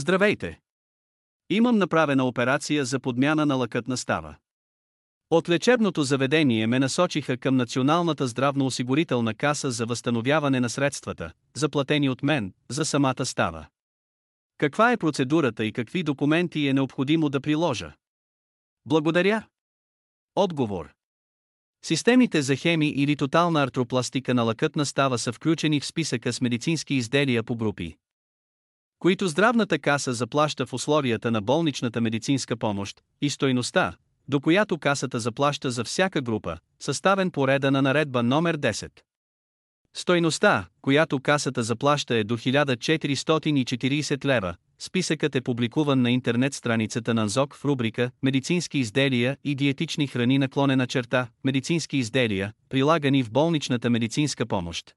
Здравейте! Имам направена операция за подмяна на лъкътна става. От лечебното заведение ме насочиха към Националната здравноосигурителна каса за възстановяване на средствата, заплатени от мен, за самата става. Каква е процедурата и какви документи е необходимо да приложа? Благодаря. Отговор. Системите за хеми или тотална артропластика на лъкътна става са включени в списъка с медицински изделия по групи, които здравната каса заплаща в условията на болничната медицинска помощ, и стойността, до която касата заплаща за всяка група, съставен по реда на наредба номер 10. Стойността, която касата заплаща е до 1440 лева. Списъкът е публикуван на интернет страницата на НЗОК в рубрика Медицински изделия и диетични храни наклонена черта Медицински изделия, прилагани в болничната медицинска помощ.